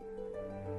Música